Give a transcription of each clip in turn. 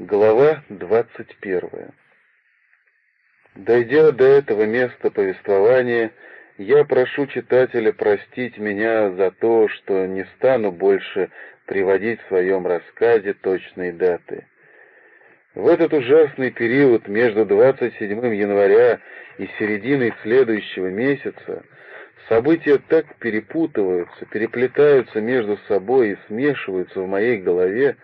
Глава двадцать первая. Дойдя до этого места повествования, я прошу читателя простить меня за то, что не стану больше приводить в своем рассказе точные даты. В этот ужасный период между 27 января и серединой следующего месяца события так перепутываются, переплетаются между собой и смешиваются в моей голове,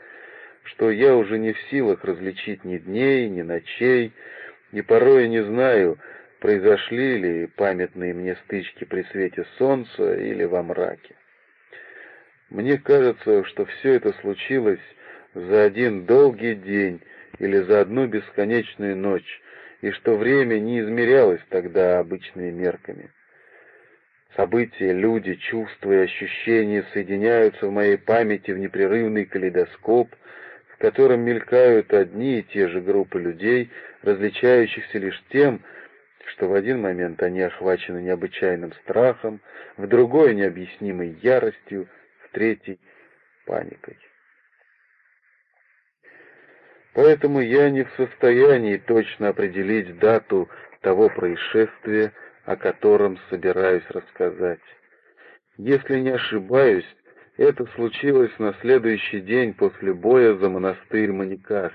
что я уже не в силах различить ни дней, ни ночей, и порой не знаю, произошли ли памятные мне стычки при свете солнца или во мраке. Мне кажется, что все это случилось за один долгий день или за одну бесконечную ночь, и что время не измерялось тогда обычными мерками. События, люди, чувства и ощущения соединяются в моей памяти в непрерывный калейдоскоп — в котором мелькают одни и те же группы людей, различающихся лишь тем, что в один момент они охвачены необычайным страхом, в другой — необъяснимой яростью, в третий — паникой. Поэтому я не в состоянии точно определить дату того происшествия, о котором собираюсь рассказать. Если не ошибаюсь, это случилось на следующий день после боя за монастырь Маникас,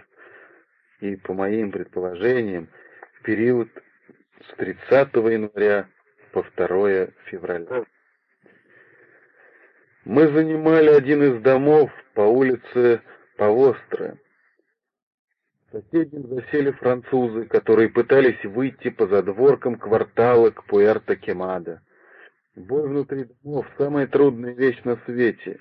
и, по моим предположениям, в период с 30 января по 2 февраля. Мы занимали один из домов по улице Павостро. Соседним засели французы, которые пытались выйти по задворкам квартала к Пуэрто-Кемадо. Бой внутри домов — самая трудная вещь на свете.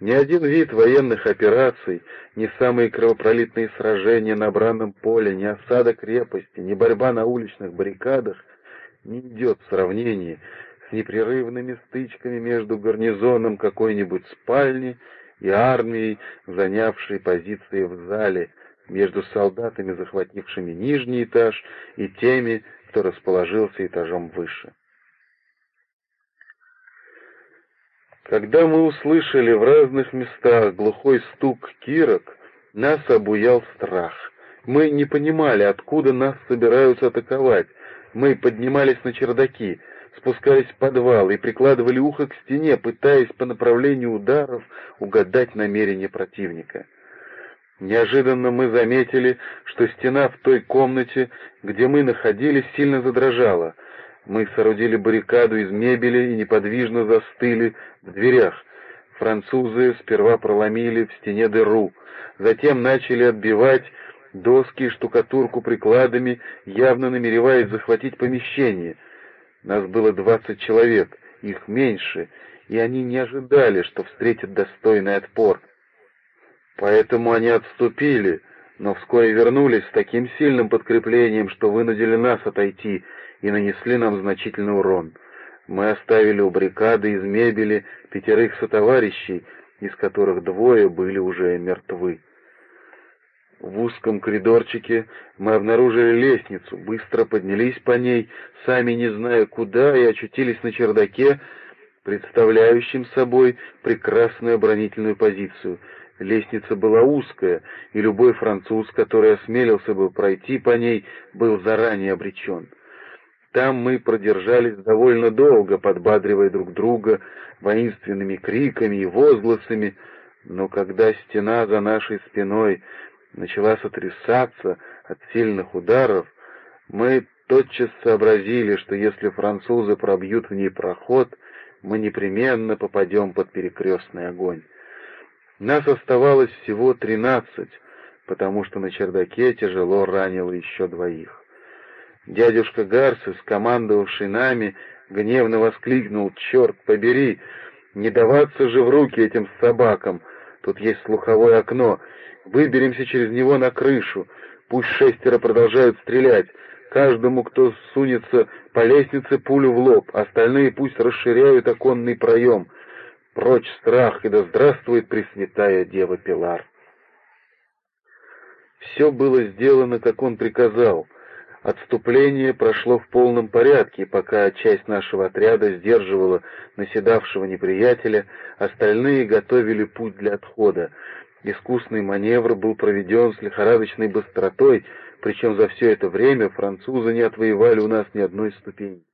Ни один вид военных операций, ни самые кровопролитные сражения на бранном поле, ни осада крепости, ни борьба на уличных баррикадах не идет в сравнении с непрерывными стычками между гарнизоном какой-нибудь спальни и армией, занявшей позиции в зале, между солдатами, захватившими нижний этаж, и теми, кто расположился этажом выше. Когда мы услышали в разных местах глухой стук кирок, нас обуял страх. Мы не понимали, откуда нас собираются атаковать. Мы поднимались на чердаки, спускались в подвал и прикладывали ухо к стене, пытаясь по направлению ударов угадать намерения противника. Неожиданно мы заметили, что стена в той комнате, где мы находились, сильно задрожала — мы соорудили баррикаду из мебели и неподвижно застыли в дверях. Французы сперва проломили в стене дыру, затем начали отбивать доски и штукатурку прикладами, явно намереваясь захватить помещение. Нас было двадцать человек, их меньше, и они не ожидали, что встретят достойный отпор. Поэтому они отступили, но вскоре вернулись с таким сильным подкреплением, что вынудили нас отойти и нанесли нам значительный урон. Мы оставили у баррикады из мебели пятерых сотоварищей, из которых двое были уже мертвы. В узком коридорчике мы обнаружили лестницу, быстро поднялись по ней, сами не зная куда, и очутились на чердаке, представляющем собой прекрасную оборонительную позицию. Лестница была узкая, и любой француз, который осмелился бы пройти по ней, был заранее обречен. Там мы продержались довольно долго, подбадривая друг друга воинственными криками и возгласами, но когда стена за нашей спиной начала сотрясаться от сильных ударов, мы тотчас сообразили, что если французы пробьют в ней проход, мы непременно попадем под перекрестный огонь. Нас оставалось всего тринадцать, потому что на чердаке тяжело ранило еще двоих. Дядюшка Гарсис, командовавший нами, гневно воскликнул, «Черт побери! Не даваться же в руки этим собакам! Тут есть слуховое окно. Выберемся через него на крышу. Пусть шестеро продолжают стрелять. Каждому, кто сунется по лестнице, пулю в лоб. Остальные пусть расширяют оконный проем. Прочь страх, и да здравствует Пресвятая Дева Пилар!» Все было сделано, как он приказал — Отступление прошло в полном порядке, пока часть нашего отряда сдерживала наседавшего неприятеля, остальные готовили путь для отхода. Искусный маневр был проведен с лихорадочной быстротой, причем за все это время французы не отвоевали у нас ни одной ступени.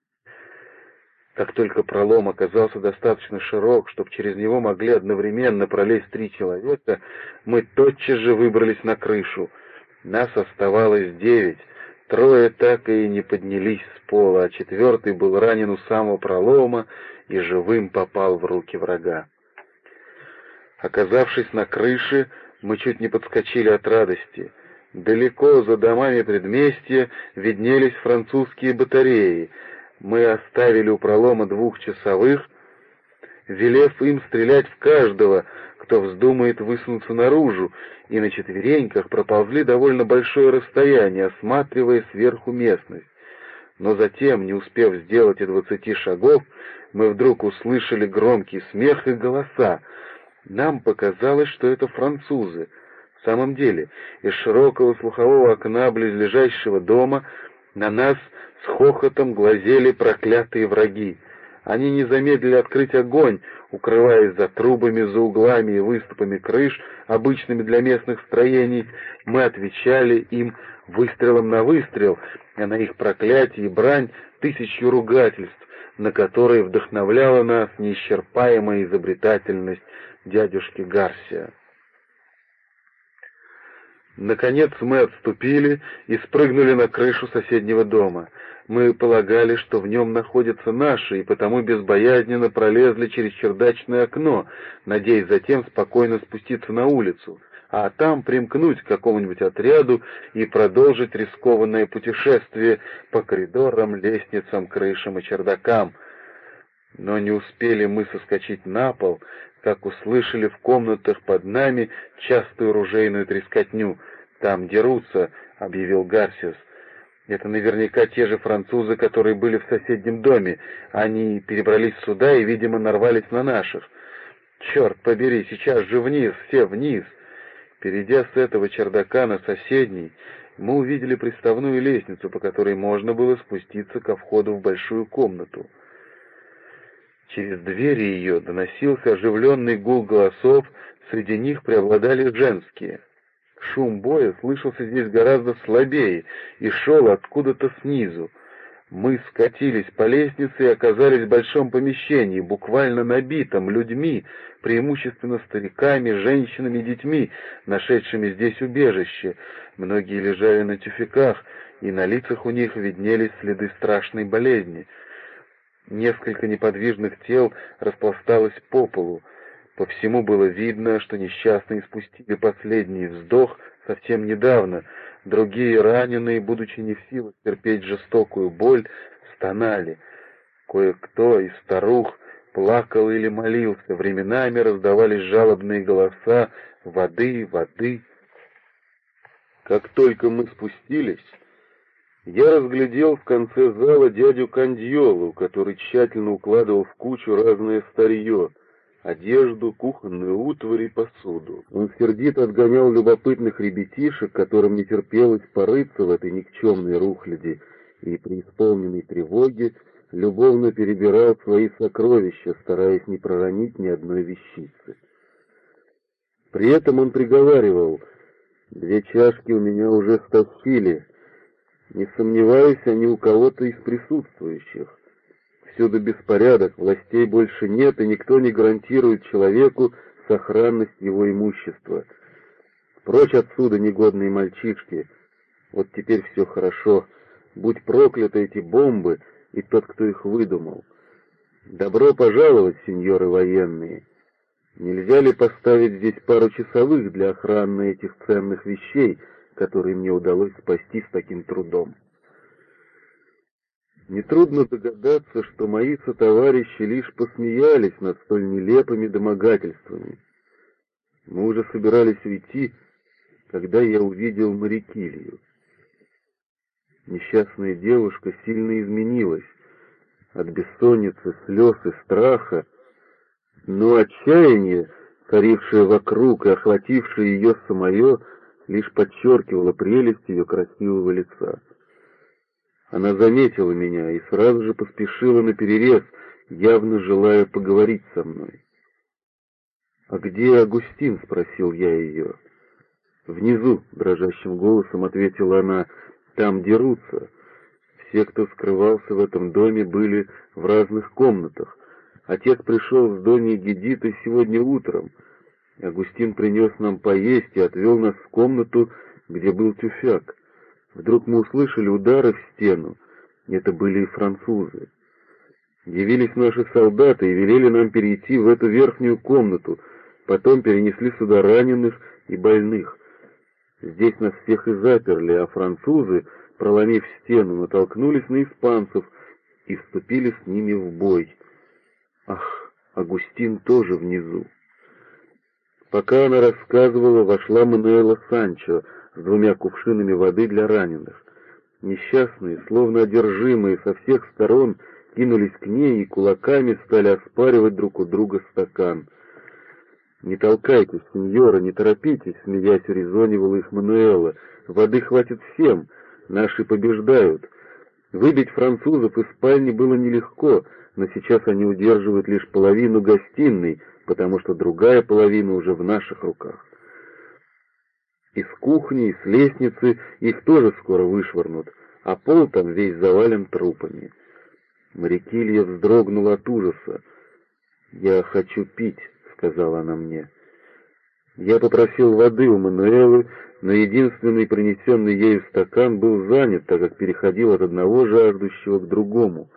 Как только пролом оказался достаточно широк, чтобы через него могли одновременно пролезть три человека, мы тотчас же выбрались на крышу. Нас оставалось девять, трое так и не поднялись с пола, а четвертый был ранен у самого пролома и живым попал в руки врага. Оказавшись на крыше, мы чуть не подскочили от радости. Далеко за домами предместья виднелись французские батареи. Мы оставили у пролома двухчасовых, велев им стрелять в каждого, кто вздумает высунуться наружу, и на четвереньках проползли довольно большое расстояние, осматривая сверху местность. Но затем, не успев сделать и двадцати шагов, мы вдруг услышали громкий смех и голоса. Нам показалось, что это французы. В самом деле, из широкого слухового окна близлежащего дома на нас с хохотом глазели проклятые враги. Они не замедлили открыть огонь, укрываясь за трубами, за углами и выступами крыш, обычными для местных строений. Мы отвечали им выстрелом на выстрел, а на их проклятие и брань тысячу ругательств, на которые вдохновляла нас неисчерпаемая изобретательность дядюшки Гарсия. Наконец мы отступили и спрыгнули на крышу соседнего дома. Мы полагали, что в нем находятся наши, и потому безбоязненно пролезли через чердачное окно, надеясь затем спокойно спуститься на улицу, а там примкнуть к какому-нибудь отряду и продолжить рискованное путешествие по коридорам, лестницам, крышам и чердакам. Но не успели мы соскочить на пол, как услышали в комнатах под нами частую ружейную трескотню. «Там дерутся», — объявил Гарсиус. «Это наверняка те же французы, которые были в соседнем доме. Они перебрались сюда и, видимо, нарвались на наших. Черт побери, сейчас же вниз, все вниз!» Перейдя с этого чердака на соседний, мы увидели приставную лестницу, по которой можно было спуститься ко входу в большую комнату. Через двери ее доносился оживленный гул голосов, среди них преобладали женские. Шум боя слышался здесь гораздо слабее и шел откуда-то снизу. Мы скатились по лестнице и оказались в большом помещении, буквально набитом людьми, преимущественно стариками, женщинами детьми, нашедшими здесь убежище. Многие лежали на тюфяках, и на лицах у них виднелись следы страшной болезни — Несколько неподвижных тел распласталось по полу. По всему было видно, что несчастные спустили последний вздох совсем недавно. Другие, раненые, будучи не в силах терпеть жестокую боль, стонали. Кое-кто из старух плакал или молился. Временами раздавались жалобные голоса «Воды, воды!». Как только мы спустились, я разглядел в конце зала дядю Кандьолу, который тщательно укладывал в кучу разное старье, одежду, кухонную утварь и посуду. Он сердито отгонял любопытных ребятишек, которым не терпелось порыться в этой никчемной рухляди, и при исполненной тревоге любовно перебирал свои сокровища, стараясь не проронить ни одной вещицы. При этом он приговаривал, «Две чашки у меня уже стащили, не сомневаюсь, они у кого-то из присутствующих. Всюду беспорядок, властей больше нет, и никто не гарантирует человеку сохранность его имущества. Прочь отсюда, негодные мальчишки. Вот теперь все хорошо. Будь прокляты эти бомбы и тот, кто их выдумал. Добро пожаловать, сеньоры военные. Нельзя ли поставить здесь пару часовых для охраны этих ценных вещей, который мне удалось спасти с таким трудом. Нетрудно догадаться, что мои сотоварищи лишь посмеялись над столь нелепыми домогательствами. Мы уже собирались уйти, когда я увидел Марикилью. Несчастная девушка сильно изменилась от бессонницы, слез и страха, но отчаяние, царившее вокруг и охватившее ее самое, лишь подчеркивала прелесть ее красивого лица. Она заметила меня и сразу же поспешила на перерез, явно желая поговорить со мной. «А где Агустин?» — спросил я ее. «Внизу», — дрожащим голосом ответила она, — «там дерутся». Все, кто скрывался в этом доме, были в разных комнатах. Отец пришел с Доней Гедитой сегодня утром. Агустин принес нам поесть и отвел нас в комнату, где был тюфяк. Вдруг мы услышали удары в стену. Это были французы. Явились наши солдаты и велели нам перейти в эту верхнюю комнату, потом перенесли сюда раненых и больных. Здесь нас всех и заперли, а французы, проломив стену, натолкнулись на испанцев и вступили с ними в бой. Ах, Агустин тоже внизу. Пока она рассказывала, вошла Мануэла Санчо с двумя кувшинами воды для раненых. Несчастные, словно одержимые, со всех сторон кинулись к ней и кулаками стали оспаривать друг у друга стакан — «Не толкайтесь, сеньора, не торопитесь», — смеясь урезонивала их Мануэла. «Воды хватит всем, наши побеждают. Выбить французов из спальни было нелегко, но сейчас они удерживают лишь половину гостиной, потому что другая половина уже в наших руках. Из кухни, из лестницы их тоже скоро вышвырнут, а пол там весь завален трупами». Марикилья вздрогнула от ужаса. «Я хочу пить», сказала она мне. Я попросил воды у Мануэлы, но единственный принесенный ею стакан был занят, так как переходил от одного жаждущего к другому.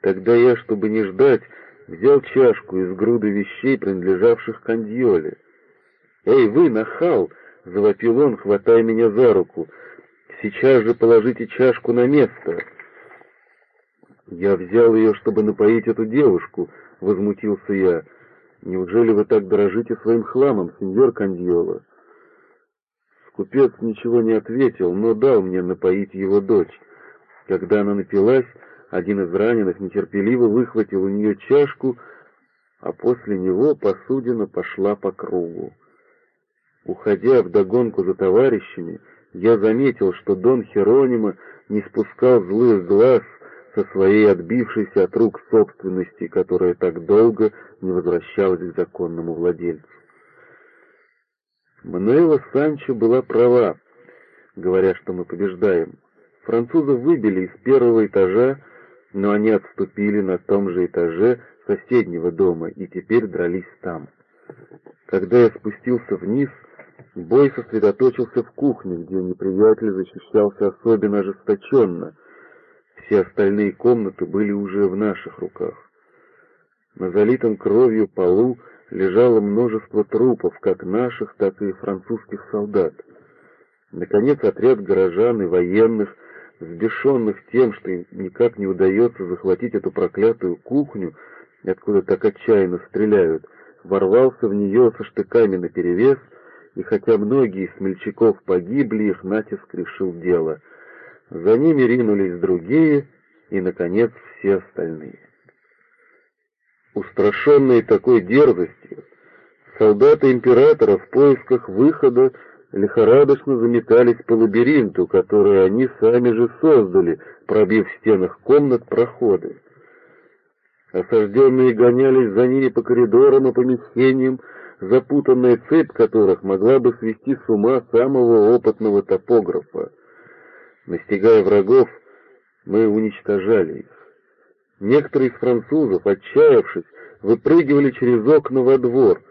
Тогда я, чтобы не ждать, взял чашку из груды вещей, принадлежавших Кандьоле. «Эй, вы, нахал!» — завопил он, хватая меня за руку. «Сейчас же положите чашку на место!» «Я взял ее, чтобы напоить эту девушку», — возмутился я. Неужели вы так дорожите своим хламом, сеньор Кандьола? Скупец ничего не ответил, но дал мне напоить его дочь. Когда она напилась, один из раненых нетерпеливо выхватил у нее чашку, а после него посудина пошла по кругу. Уходя вдогонку за товарищами, я заметил, что Дон Херонима не спускал злых глаз со своей отбившейся от рук собственности, которая так долго не возвращалась к законному владельцу. Мануэла Санчо была права, говоря, что мы побеждаем. Французов выбили из первого этажа, но они отступили на том же этаже соседнего дома и теперь дрались там. Когда я спустился вниз, бой сосредоточился в кухне, где неприятель защищался особенно ожесточенно — все остальные комнаты были уже в наших руках. На залитом кровью полу лежало множество трупов, как наших, так и французских солдат. Наконец, отряд горожан и военных, сбешенных тем, что им никак не удается захватить эту проклятую кухню, откуда так отчаянно стреляют, ворвался в нее со штыками наперевес, и хотя многие из смельчаков погибли, их натиск решил дело — за ними ринулись другие и, наконец, все остальные. Устрашенные такой дерзостью, солдаты императора в поисках выхода лихорадочно заметались по лабиринту, который они сами же создали, пробив в стенах комнат проходы. Осажденные гонялись за ними по коридорам и помещениям, запутанная цепь которых могла бы свести с ума самого опытного топографа. Настигая врагов, мы уничтожали их. Некоторые из французов, отчаявшись, выпрыгивали через окна во двор.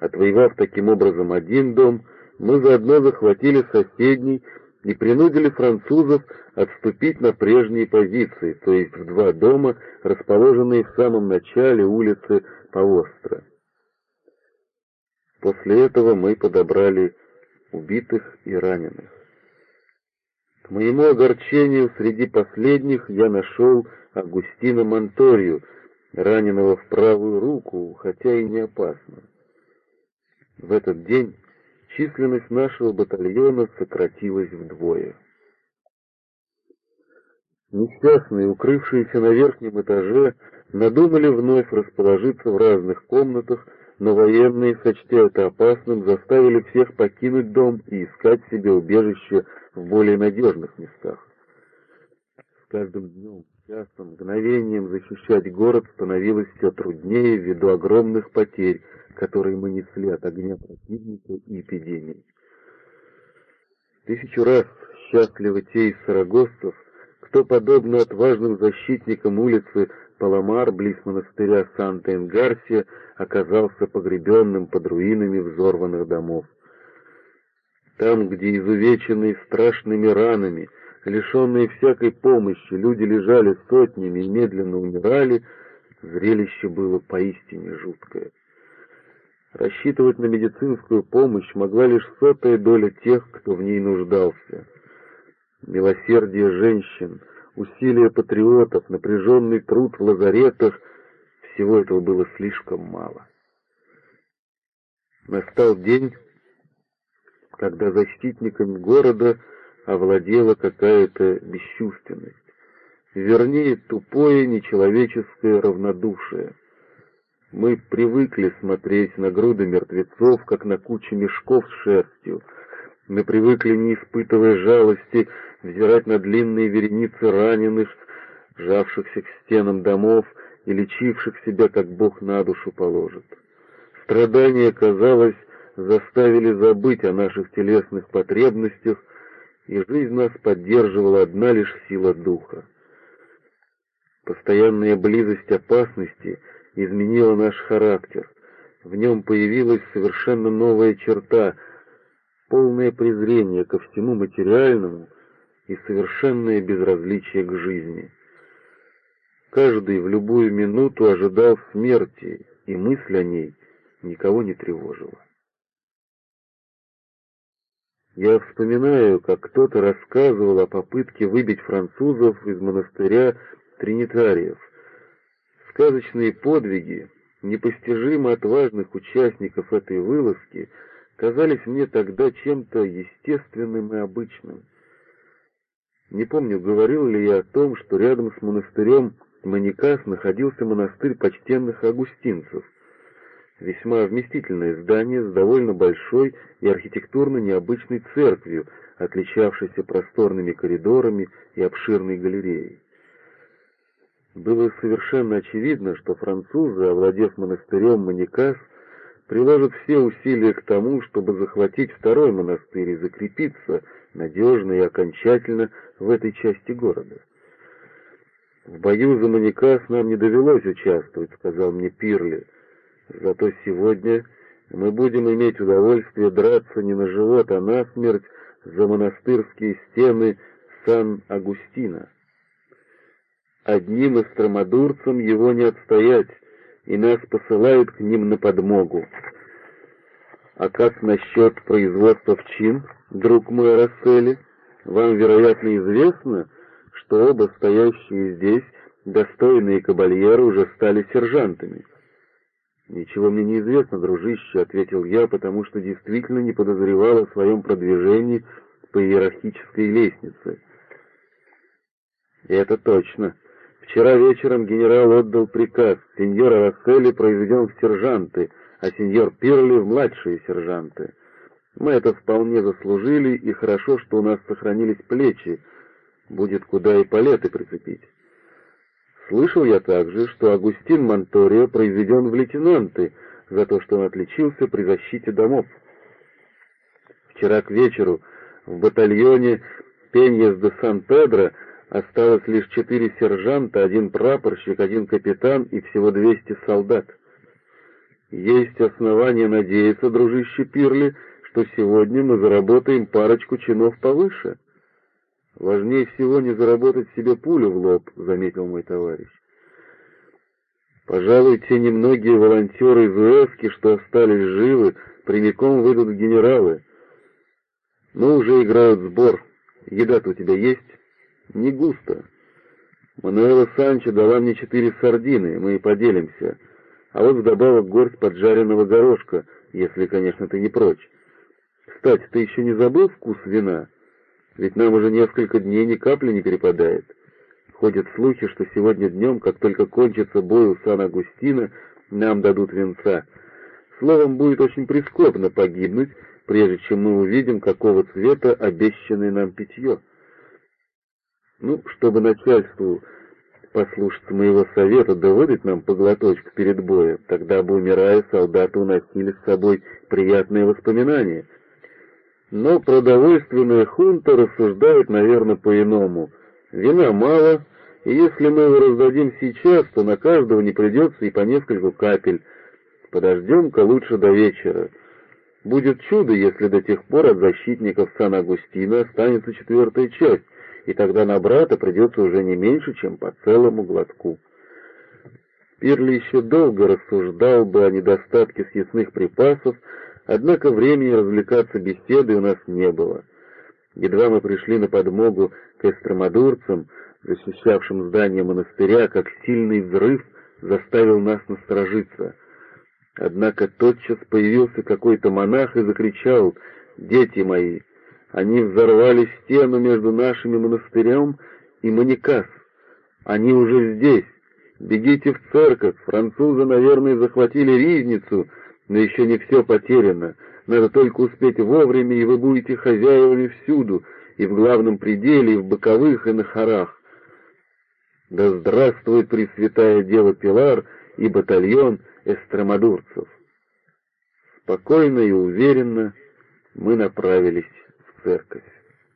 Отвоевав таким образом один дом, мы заодно захватили соседний и принудили французов отступить на прежние позиции, то есть в два дома, расположенные в самом начале улицы Паостро. После этого мы подобрали убитых и раненых. К моему огорчению, среди последних я нашел Агустина Монторию, раненого в правую руку, хотя и не опасно. В этот день численность нашего батальона сократилась вдвое. Несчастные, укрывшиеся на верхнем этаже, надумали вновь расположиться в разных комнатах, но военные, сочтя это опасным, заставили всех покинуть дом и искать себе убежище в более надежных местах. С каждым днем, часом, мгновением защищать город становилось все труднее ввиду огромных потерь, который мы несли от огня противника и эпидемии. Тысячу раз счастливы те из сарагоссов, кто, подобно отважным защитникам улицы Паламар, близ монастыря Санта-Энгарсия, оказался погребенным под руинами взорванных домов. Там, где изувеченные страшными ранами, лишенные всякой помощи, люди лежали сотнями и медленно умирали, зрелище было поистине жуткое. Рассчитывать на медицинскую помощь могла лишь сотая доля тех, кто в ней нуждался. Милосердие женщин, усилия патриотов, напряженный труд в лазаретах — всего этого было слишком мало. Настал день, когда защитниками города овладела какая-то бесчувственность, вернее, тупое нечеловеческое равнодушие. Мы привыкли смотреть на груды мертвецов, как на кучу мешков с шерстью. Мы привыкли, не испытывая жалости, взирать на длинные вереницы раненых, жавшихся к стенам домов и лечивших себя, как Бог на душу положит. Страдания, казалось, заставили забыть о наших телесных потребностях, и жизнь нас поддерживала одна лишь сила духа. Постоянная близость опасности изменила наш характер. В нем появилась совершенно новая черта — полное презрение ко всему материальному и совершенное безразличие к жизни. Каждый в любую минуту ожидал смерти, и мысль о ней никого не тревожила. Я вспоминаю, как кто-то рассказывал о попытке выбить французов из монастыря тринитариев. Сказочные подвиги, непостижимо отважных участников этой вылазки, казались мне тогда чем-то естественным и обычным. Не помню, говорил ли я о том, что рядом с монастырем Маникас находился монастырь почтенных агустинцев, весьма вместительное здание с довольно большой и архитектурно необычной церковью, отличавшейся просторными коридорами и обширной галереей. Было совершенно очевидно, что французы, овладев монастырем Маникас, приложат все усилия к тому, чтобы захватить второй монастырь и закрепиться надежно и окончательно в этой части города. «В бою за Маникас нам не довелось участвовать», — сказал мне Пирли. Зато сегодня мы будем иметь удовольствие драться не на живот, а на смерть за монастырские стены Сан-Агустина. Одним эстромадурцам его не отстоять, и нас посылают к ним на подмогу. А как насчет производства в чин, друг мой Рассели? Вам, вероятно, известно, что оба стоящие здесь достойные кабальеры уже стали сержантами. «Ничего мне не известно, дружище», — ответил я, потому что действительно не подозревал о своем продвижении по иерархической лестнице. «Это точно. Вчера вечером генерал отдал приказ. Сеньор Расселли произведен в сержанты, а сеньор Пирли в младшие сержанты. Мы это вполне заслужили, и хорошо, что у нас сохранились плечи. Будет куда и палеты прицепить». Слышал я также, что Агустин Монторио произведен в лейтенанты за то, что он отличился при защите домов. Вчера к вечеру в батальоне Пеньес де Сан-Педро осталось лишь четыре сержанта, один прапорщик, один капитан и всего двести солдат. Есть основания надеяться, дружище Пирли, что сегодня мы заработаем парочку чинов повыше. «Важнее всего не заработать себе пулю в лоб», — заметил мой товарищ. «Пожалуй, те немногие волонтеры из УЭСКи, что остались живы, прямиком выйдут генералы. Но уже играют сбор. Еда-то у тебя есть?» «Не густо. Мануэла Санчо дала мне четыре сардины, мы и поделимся. А вот вдобавок горсть поджаренного горошка, если, конечно, ты не прочь. Кстати, ты еще не забыл вкус вина?» Ведь нам уже несколько дней ни капли не перепадает. Ходят слухи, что сегодня днем, как только кончится бой у Сан-Агустина, нам дадут венца. Словом, будет очень прискорбно погибнуть, прежде чем мы увидим, какого цвета обещанное нам питье. Ну, чтобы начальству послушаться моего совета да выдать нам по глоточку перед боем, тогда бы, умирая, солдаты уносили с собой приятные воспоминания. Но продовольственная хунта рассуждает, наверное, по-иному. Вина мало, и если мы его раздадим сейчас, то на каждого не придется и по нескольку капель. Подождем-ка лучше до вечера. Будет чудо, если до тех пор от защитников Сан-Агустина останется четвертая часть, и тогда на брата придется уже не меньше, чем по целому глотку. Пирли еще долго рассуждал бы о недостатке съестных припасов, однако времени развлекаться беседой у нас не было. Едва мы пришли на подмогу к эстромадурцам, защищавшим здание монастыря, как сильный взрыв заставил нас насторожиться. Однако тотчас появился какой-то монах и закричал «Дети мои!» Они взорвали стену между нашими монастырем и Маникас. Они уже здесь. Бегите в церковь. Французы, наверное, захватили ризницу, но еще не все потеряно. Надо только успеть вовремя, и вы будете хозяевами всюду, и в главном пределе, и в боковых, и на хорах. Да здравствует Пресвятая Дева Пилар и батальон эстромадурцев. Спокойно и уверенно мы направились церковь.